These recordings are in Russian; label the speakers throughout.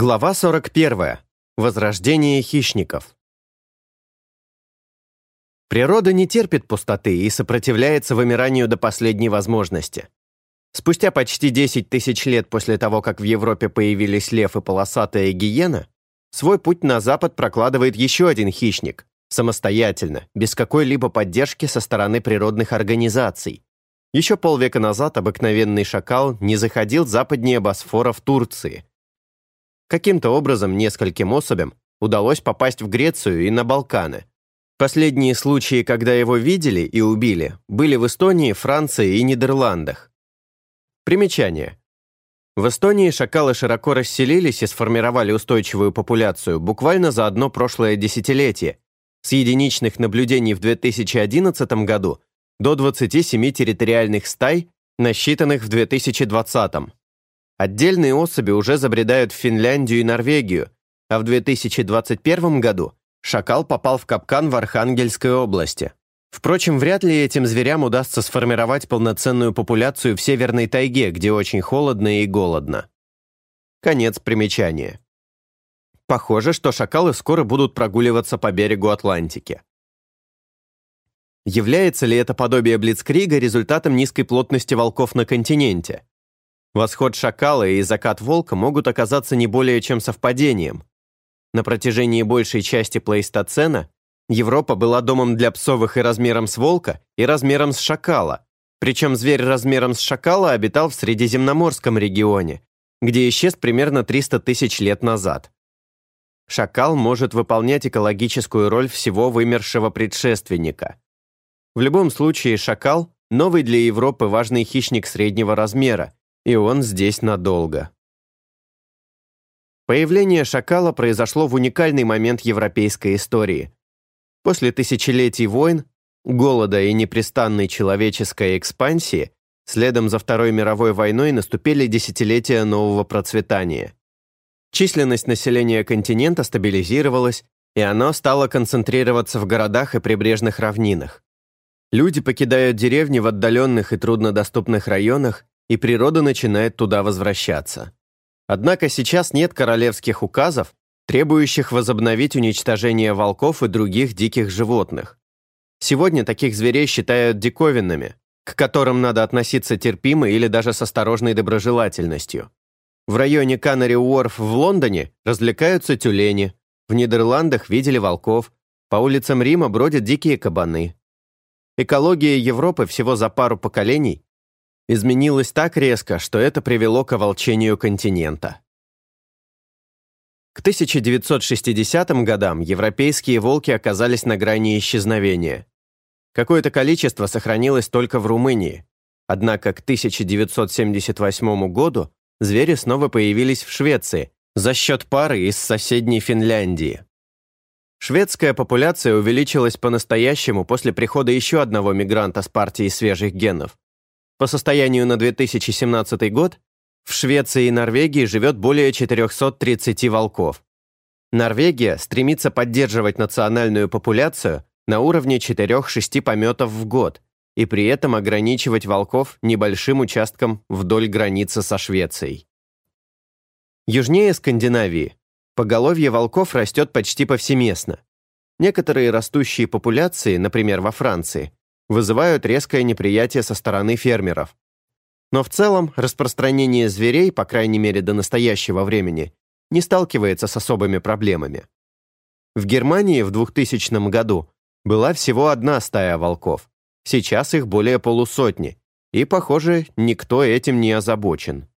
Speaker 1: Глава 41. Возрождение хищников. Природа не терпит пустоты и сопротивляется вымиранию до последней возможности. Спустя почти 10 тысяч лет после того, как в Европе появились лев и полосатая гиена, свой путь на запад прокладывает еще один хищник, самостоятельно, без какой-либо поддержки со стороны природных организаций. Еще полвека назад обыкновенный шакал не заходил западнее Босфора в Турции, Каким-то образом нескольким особям удалось попасть в Грецию и на Балканы. Последние случаи, когда его видели и убили, были в Эстонии, Франции и Нидерландах. Примечание. В Эстонии шакалы широко расселились и сформировали устойчивую популяцию буквально за одно прошлое десятилетие, с единичных наблюдений в 2011 году до 27 территориальных стай, насчитанных в 2020. Отдельные особи уже забредают в Финляндию и Норвегию, а в 2021 году шакал попал в капкан в Архангельской области. Впрочем, вряд ли этим зверям удастся сформировать полноценную популяцию в северной тайге, где очень холодно и голодно. Конец примечания. Похоже, что шакалы скоро будут прогуливаться по берегу Атлантики. Является ли это подобие Блицкрига результатом низкой плотности волков на континенте? Восход шакала и закат волка могут оказаться не более чем совпадением. На протяжении большей части плейстоцена Европа была домом для псовых и размером с волка, и размером с шакала. Причем зверь размером с шакала обитал в Средиземноморском регионе, где исчез примерно 300 тысяч лет назад. Шакал может выполнять экологическую роль всего вымершего предшественника. В любом случае шакал – новый для Европы важный хищник среднего размера, и он здесь надолго. Появление шакала произошло в уникальный момент европейской истории. После тысячелетий войн, голода и непрестанной человеческой экспансии, следом за Второй мировой войной наступили десятилетия нового процветания. Численность населения континента стабилизировалась, и оно стало концентрироваться в городах и прибрежных равнинах. Люди покидают деревни в отдаленных и труднодоступных районах и природа начинает туда возвращаться. Однако сейчас нет королевских указов, требующих возобновить уничтожение волков и других диких животных. Сегодня таких зверей считают диковинными, к которым надо относиться терпимо или даже с осторожной доброжелательностью. В районе Канари-Уорф в Лондоне развлекаются тюлени, в Нидерландах видели волков, по улицам Рима бродят дикие кабаны. Экология Европы всего за пару поколений изменилось так резко, что это привело к оволчению континента. К 1960 годам европейские волки оказались на грани исчезновения. Какое-то количество сохранилось только в Румынии, однако к 1978 году звери снова появились в Швеции за счет пары из соседней Финляндии. Шведская популяция увеличилась по-настоящему после прихода еще одного мигранта с партией свежих генов по состоянию на 2017 год в Швеции и Норвегии живет более 430 волков. Норвегия стремится поддерживать национальную популяцию на уровне 4-6 пометов в год и при этом ограничивать волков небольшим участком вдоль границы со Швецией. Южнее Скандинавии поголовье волков растет почти повсеместно. Некоторые растущие популяции, например, во Франции, вызывают резкое неприятие со стороны фермеров. Но в целом распространение зверей, по крайней мере до настоящего времени, не сталкивается с особыми проблемами. В Германии в 2000 году была всего одна стая волков, сейчас их более полусотни, и, похоже, никто этим не озабочен.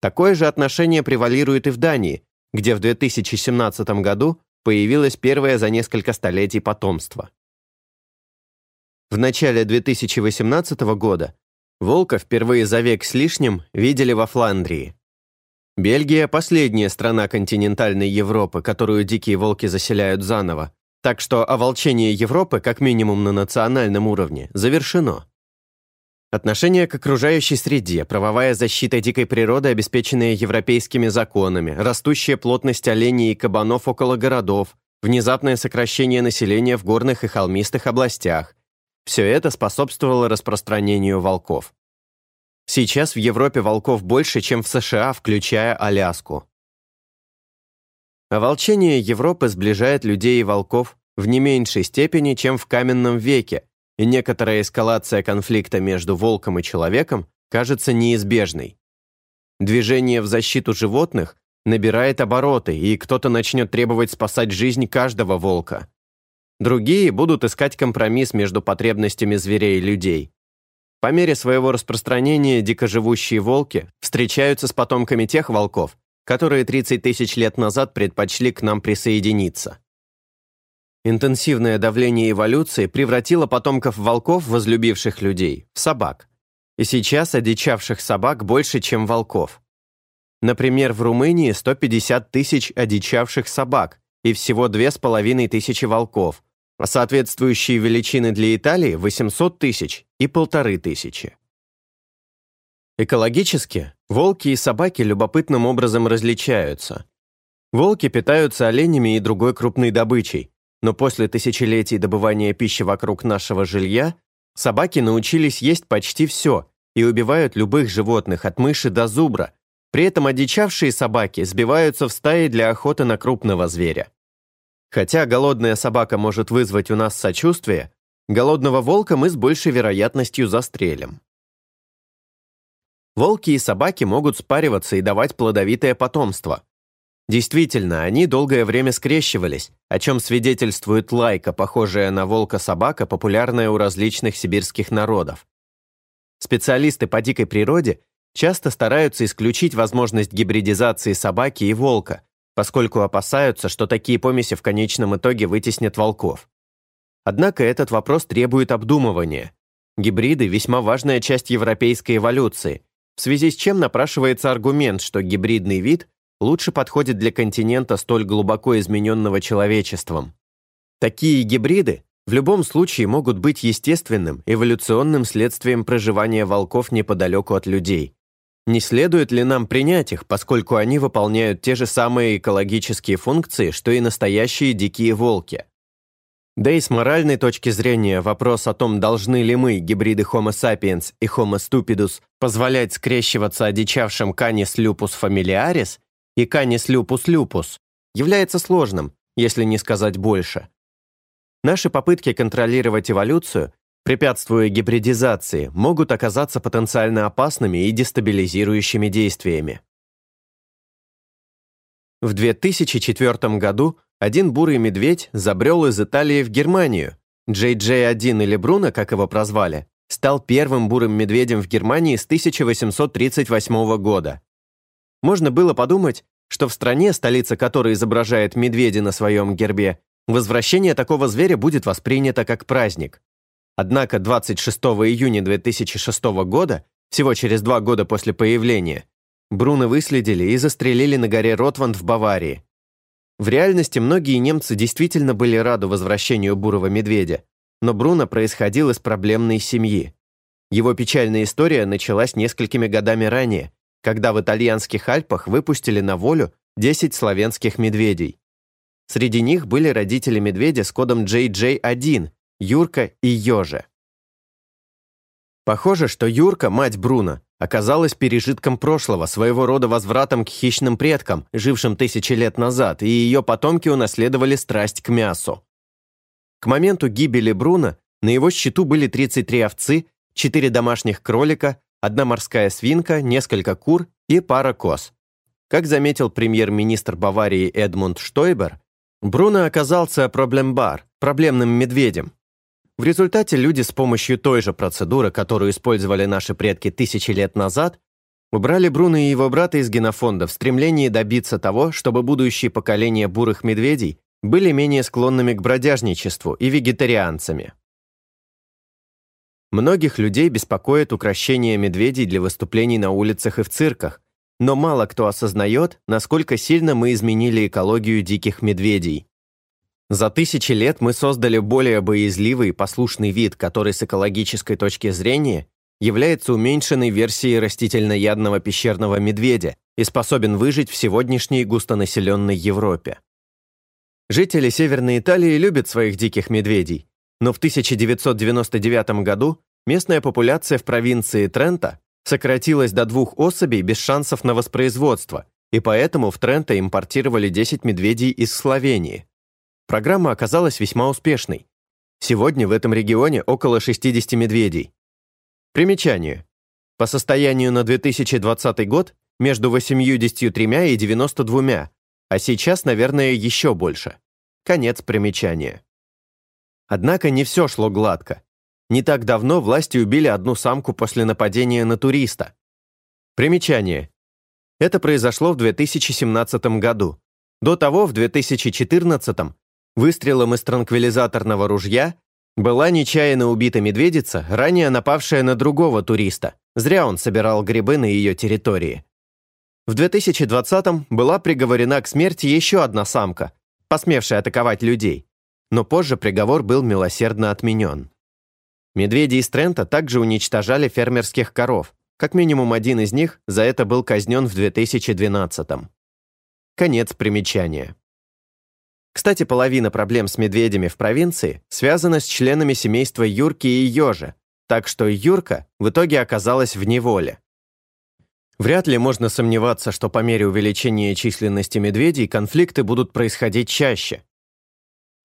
Speaker 1: Такое же отношение превалирует и в Дании, где в 2017 году появилось первое за несколько столетий потомство. В начале 2018 года волка впервые за век с лишним видели во Фландрии. Бельгия – последняя страна континентальной Европы, которую дикие волки заселяют заново, так что оволчение Европы, как минимум на национальном уровне, завершено. Отношение к окружающей среде, правовая защита дикой природы, обеспеченная европейскими законами, растущая плотность оленей и кабанов около городов, внезапное сокращение населения в горных и холмистых областях, все это способствовало распространению волков. Сейчас в Европе волков больше, чем в США, включая Аляску. Оволчение Европы сближает людей и волков в не меньшей степени, чем в каменном веке, и некоторая эскалация конфликта между волком и человеком кажется неизбежной. Движение в защиту животных набирает обороты, и кто-то начнет требовать спасать жизнь каждого волка. Другие будут искать компромисс между потребностями зверей и людей. По мере своего распространения дикоживущие волки встречаются с потомками тех волков, которые 30 тысяч лет назад предпочли к нам присоединиться. Интенсивное давление эволюции превратило потомков волков, возлюбивших людей, в собак. И сейчас одичавших собак больше, чем волков. Например, в Румынии 150 тысяч одичавших собак и всего 2500 волков, а соответствующие величины для Италии 800 тысяч и полторы тысячи. Экологически волки и собаки любопытным образом различаются. Волки питаются оленями и другой крупной добычей, но после тысячелетий добывания пищи вокруг нашего жилья собаки научились есть почти все и убивают любых животных, от мыши до зубра. При этом одичавшие собаки сбиваются в стаи для охоты на крупного зверя. Хотя голодная собака может вызвать у нас сочувствие, голодного волка мы с большей вероятностью застрелим. Волки и собаки могут спариваться и давать плодовитое потомство. Действительно, они долгое время скрещивались, о чем свидетельствует лайка, похожая на волка-собака, популярная у различных сибирских народов. Специалисты по дикой природе часто стараются исключить возможность гибридизации собаки и волка, поскольку опасаются, что такие помеси в конечном итоге вытеснят волков. Однако этот вопрос требует обдумывания. Гибриды – весьма важная часть европейской эволюции, в связи с чем напрашивается аргумент, что гибридный вид лучше подходит для континента столь глубоко измененного человечеством. Такие гибриды в любом случае могут быть естественным, эволюционным следствием проживания волков неподалеку от людей. Не следует ли нам принять их, поскольку они выполняют те же самые экологические функции, что и настоящие дикие волки? Да и с моральной точки зрения вопрос о том, должны ли мы, гибриды Homo sapiens и Homo stupidus, позволять скрещиваться одичавшим Canis lupus familiaris и Canis lupus lupus, является сложным, если не сказать больше. Наши попытки контролировать эволюцию препятствуя гибридизации, могут оказаться потенциально опасными и дестабилизирующими действиями. В 2004 году один бурый медведь забрел из Италии в Германию. JJ-1 или Бруно, как его прозвали, стал первым бурым медведем в Германии с 1838 года. Можно было подумать, что в стране, столица которой изображает медведя на своем гербе, возвращение такого зверя будет воспринято как праздник. Однако 26 июня 2006 года, всего через два года после появления, Бруно выследили и застрелили на горе Ротванд в Баварии. В реальности многие немцы действительно были рады возвращению бурого медведя, но Бруно происходил из проблемной семьи. Его печальная история началась несколькими годами ранее, когда в итальянских Альпах выпустили на волю 10 славянских медведей. Среди них были родители медведя с кодом JJ1, Юрка и Ёжа. Похоже, что Юрка, мать Бруно, оказалась пережитком прошлого, своего рода возвратом к хищным предкам, жившим тысячи лет назад, и ее потомки унаследовали страсть к мясу. К моменту гибели Бруно на его счету были 33 овцы, 4 домашних кролика, одна морская свинка, несколько кур и пара коз. Как заметил премьер-министр Баварии Эдмунд Штойбер, Бруно оказался проблембар, проблемным медведем, в результате люди с помощью той же процедуры, которую использовали наши предки тысячи лет назад, убрали Бруно и его брата из генофонда в стремлении добиться того, чтобы будущие поколения бурых медведей были менее склонными к бродяжничеству и вегетарианцами. Многих людей беспокоит украшение медведей для выступлений на улицах и в цирках, но мало кто осознает, насколько сильно мы изменили экологию диких медведей. За тысячи лет мы создали более боязливый и послушный вид, который с экологической точки зрения является уменьшенной версией растительноядного пещерного медведя и способен выжить в сегодняшней густонаселенной Европе. Жители Северной Италии любят своих диких медведей, но в 1999 году местная популяция в провинции Трента сократилась до двух особей без шансов на воспроизводство, и поэтому в Тренто импортировали 10 медведей из Словении. Программа оказалась весьма успешной. Сегодня в этом регионе около 60 медведей. Примечание. По состоянию на 2020 год между 83 и 92, а сейчас, наверное, еще больше. Конец примечания. Однако не все шло гладко. Не так давно власти убили одну самку после нападения на туриста. Примечание. Это произошло в 2017 году. До того, в 2014 выстрелом из транквилизаторного ружья была нечаянно убита медведица, ранее напавшая на другого туриста. Зря он собирал грибы на ее территории. В 2020-м была приговорена к смерти еще одна самка, посмевшая атаковать людей, но позже приговор был милосердно отменен. Медведи из Трента также уничтожали фермерских коров, как минимум один из них за это был казнен в 2012-м. Конец примечания. Кстати, половина проблем с медведями в провинции связана с членами семейства Юрки и Ёжа, так что Юрка в итоге оказалась в неволе. Вряд ли можно сомневаться, что по мере увеличения численности медведей конфликты будут происходить чаще.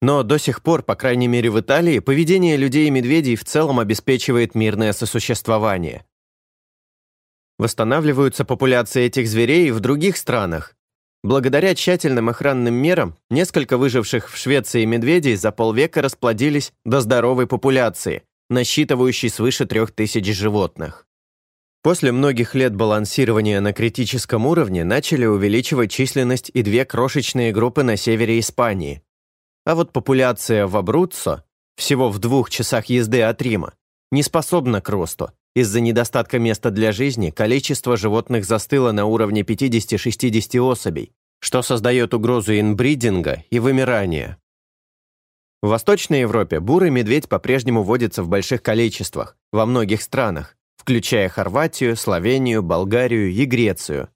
Speaker 1: Но до сих пор, по крайней мере в Италии, поведение людей и медведей в целом обеспечивает мирное сосуществование. Восстанавливаются популяции этих зверей и в других странах. Благодаря тщательным охранным мерам, несколько выживших в Швеции медведей за полвека расплодились до здоровой популяции, насчитывающей свыше трех тысяч животных. После многих лет балансирования на критическом уровне начали увеличивать численность и две крошечные группы на севере Испании. А вот популяция в Абруццо, всего в двух часах езды от Рима, не способна к росту. Из-за недостатка места для жизни количество животных застыло на уровне 50-60 особей, что создает угрозу инбридинга и вымирания. В Восточной Европе бурый медведь по-прежнему водится в больших количествах, во многих странах, включая Хорватию, Словению, Болгарию и Грецию.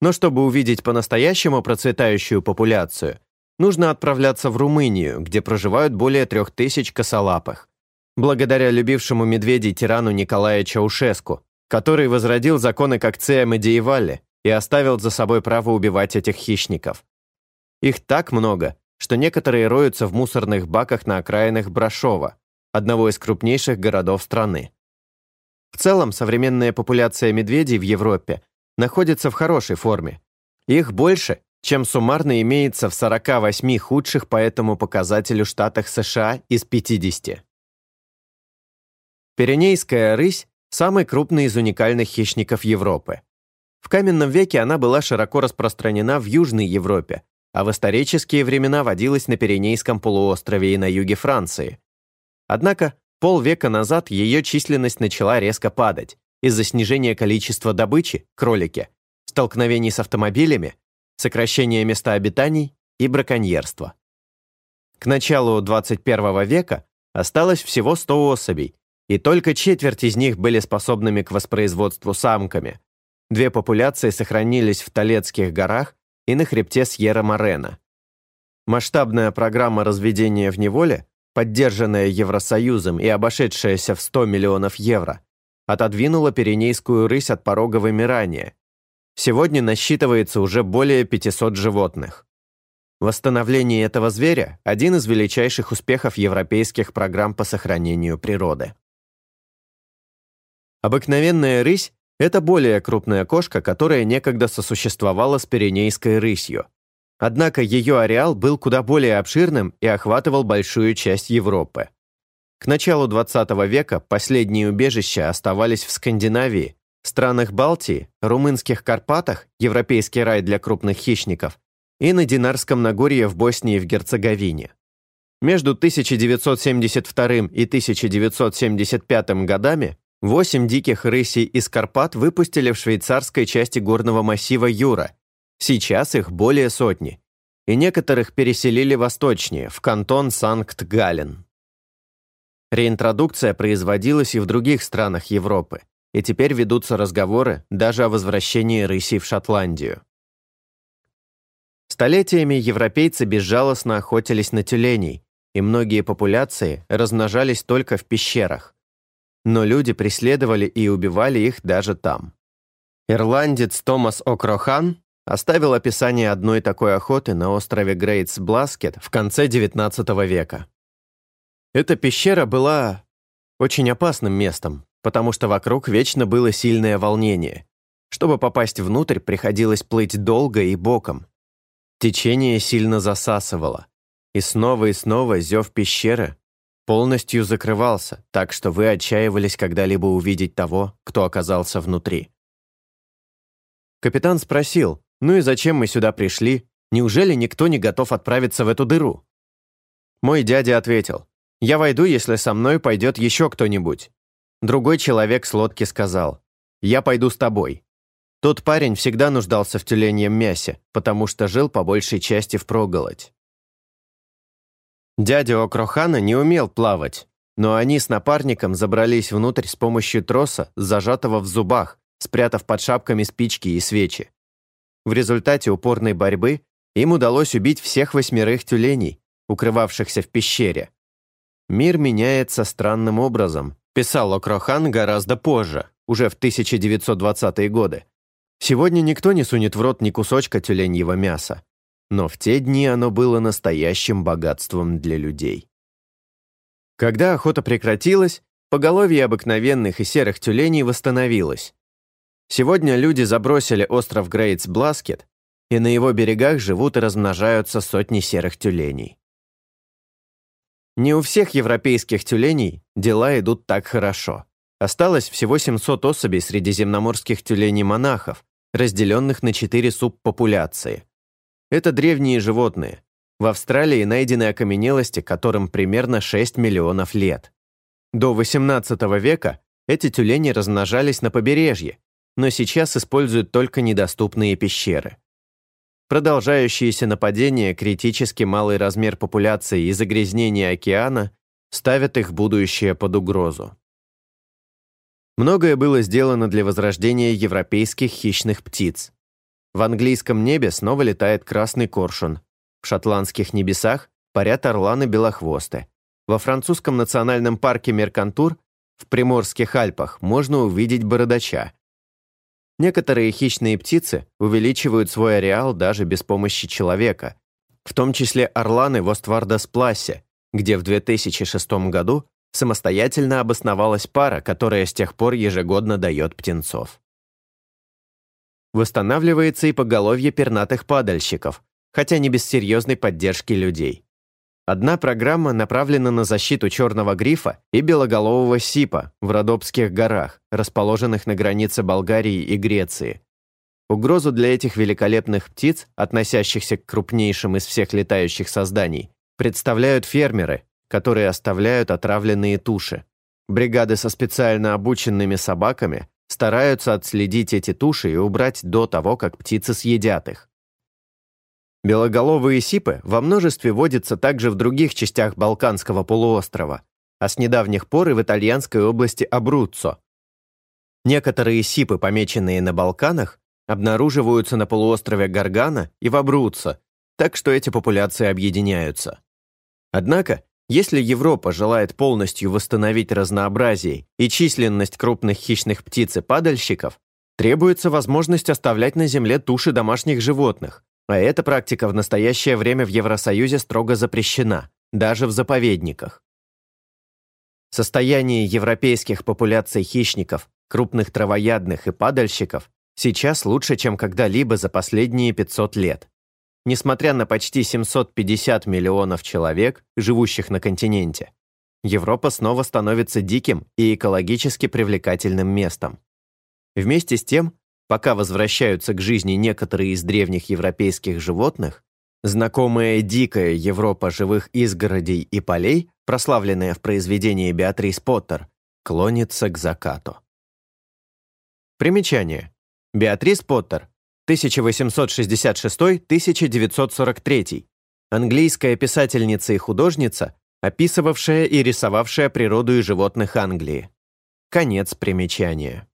Speaker 1: Но чтобы увидеть по-настоящему процветающую популяцию, нужно отправляться в Румынию, где проживают более трех тысяч косолапых. Благодаря любившему медведей тирану Николая Чаушеску, который возродил законы Кокцея Медиевале и оставил за собой право убивать этих хищников. Их так много, что некоторые роются в мусорных баках на окраинах Брашова, одного из крупнейших городов страны. В целом, современная популяция медведей в Европе находится в хорошей форме. Их больше, чем суммарно имеется в 48 худших по этому показателю штатах США из 50. Пиренейская рысь – самый крупный из уникальных хищников Европы. В каменном веке она была широко распространена в Южной Европе, а в исторические времена водилась на Пиренейском полуострове и на юге Франции. Однако Полвека назад ее численность начала резко падать из-за снижения количества добычи, кролики, столкновений с автомобилями, сокращения места обитаний и браконьерства. К началу 21 века осталось всего 100 особей, и только четверть из них были способными к воспроизводству самками. Две популяции сохранились в Толецких горах и на хребте Сьерра-Морена. Масштабная программа разведения в неволе поддержанная Евросоюзом и обошедшаяся в 100 миллионов евро, отодвинула Пиренейскую рысь от порога вымирания. Сегодня насчитывается уже более 500 животных. Восстановление этого зверя – один из величайших успехов европейских программ по сохранению природы. Обыкновенная рысь – это более крупная кошка, которая некогда сосуществовала с пиренейской рысью. Однако ее ареал был куда более обширным и охватывал большую часть Европы. К началу XX века последние убежища оставались в Скандинавии, странах Балтии, румынских Карпатах, европейский рай для крупных хищников, и на Динарском Нагорье в Боснии и в Герцеговине. Между 1972 и 1975 годами восемь диких рысей из Карпат выпустили в швейцарской части горного массива Юра Сейчас их более сотни, и некоторых переселили восточнее, в кантон Санкт-Гален. Реинтродукция производилась и в других странах Европы, и теперь ведутся разговоры даже о возвращении рыси в Шотландию. Столетиями европейцы безжалостно охотились на тюленей, и многие популяции размножались только в пещерах. Но люди преследовали и убивали их даже там. Ирландец Томас Окрохан оставил описание одной такой охоты на острове Грейт-Бласкет в конце XIX века. Эта пещера была очень опасным местом, потому что вокруг вечно было сильное волнение. Чтобы попасть внутрь, приходилось плыть долго и боком. Течение сильно засасывало. И снова и снова зев пещеры полностью закрывался, так что вы отчаивались когда-либо увидеть того, кто оказался внутри. Капитан спросил, ну и зачем мы сюда пришли? Неужели никто не готов отправиться в эту дыру? Мой дядя ответил, я войду, если со мной пойдет еще кто-нибудь. Другой человек с лодки сказал, я пойду с тобой. Тот парень всегда нуждался в тюленьем мясе, потому что жил по большей части в проголодь. Дядя Окрохана не умел плавать, но они с напарником забрались внутрь с помощью троса, зажатого в зубах, спрятав под шапками спички и свечи. В результате упорной борьбы им удалось убить всех восьмерых тюленей, укрывавшихся в пещере. «Мир меняется странным образом», писал Окрохан гораздо позже, уже в 1920-е годы. Сегодня никто не сунет в рот ни кусочка тюленьего мяса но в те дни оно было настоящим богатством для людей. Когда охота прекратилась, поголовье обыкновенных и серых тюленей восстановилось. Сегодня люди забросили остров Грейт-Бласкет, и на его берегах живут и размножаются сотни серых тюленей. Не у всех европейских тюленей дела идут так хорошо. Осталось всего 700 особей средиземноморских тюленей-монахов, разделенных на четыре субпопуляции. Это древние животные. В Австралии найдены окаменелости, которым примерно 6 миллионов лет. До XVIII века эти тюлени размножались на побережье, но сейчас используют только недоступные пещеры. Продолжающиеся нападения, критически малый размер популяции и загрязнение океана ставят их будущее под угрозу. Многое было сделано для возрождения европейских хищных птиц. В английском небе снова летает красный коршун. В шотландских небесах парят орланы-белохвосты. Во французском национальном парке Меркантур в Приморских Альпах можно увидеть бородача. Некоторые хищные птицы увеличивают свой ареал даже без помощи человека, в том числе орланы в Оствардас-Пласе, где в 2006 году самостоятельно обосновалась пара, которая с тех пор ежегодно дает птенцов. Восстанавливается и поголовье пернатых падальщиков, хотя не без серьезной поддержки людей. Одна программа направлена на защиту черного грифа и белоголового сипа в Родопских горах, расположенных на границе Болгарии и Греции. Угрозу для этих великолепных птиц, относящихся к крупнейшим из всех летающих созданий, представляют фермеры, которые оставляют отравленные туши. Бригады со специально обученными собаками стараются отследить эти туши и убрать до того, как птицы съедят их. Белоголовые сипы во множестве водятся также в других частях Балканского полуострова, а с недавних пор и в итальянской области Абруццо. Некоторые сипы, помеченные на Балканах, обнаруживаются на полуострове Гаргана и в Абруццо, так что эти популяции объединяются. Однако если Европа желает полностью восстановить разнообразие и численность крупных хищных птиц и падальщиков, требуется возможность оставлять на земле туши домашних животных, а эта практика в настоящее время в Евросоюзе строго запрещена, даже в заповедниках. Состояние европейских популяций хищников, крупных травоядных и падальщиков сейчас лучше, чем когда-либо за последние 500 лет. Несмотря на почти 750 миллионов человек, живущих на континенте, Европа снова становится диким и экологически привлекательным местом. Вместе с тем, пока возвращаются к жизни некоторые из древних европейских животных, знакомая дикая Европа живых изгородей и полей, прославленная в произведении Беатрис Поттер, клонится к закату. Примечание. Беатрис Поттер 1866-1943, английская писательница и художница, описывавшая и рисовавшая природу и животных Англии. Конец примечания.